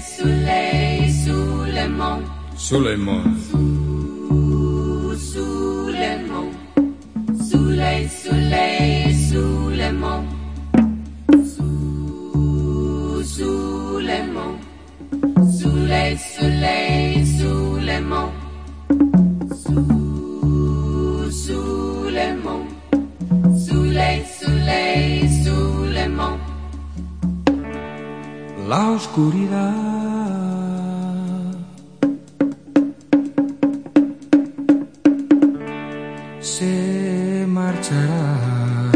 sous les, sous les Sous les monts. Sous, sous les monts. Sous les, sous les, sous les monts. Sous, les monts. Sous les, sous sous les monts. la oscuridad. Se marchará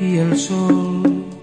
y el sol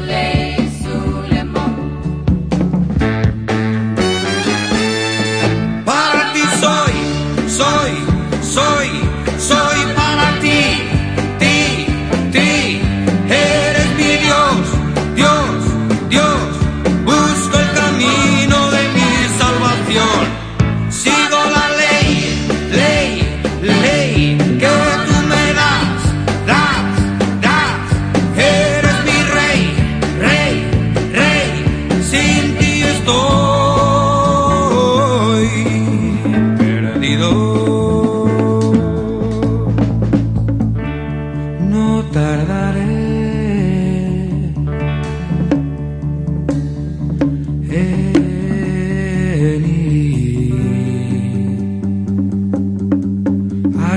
late.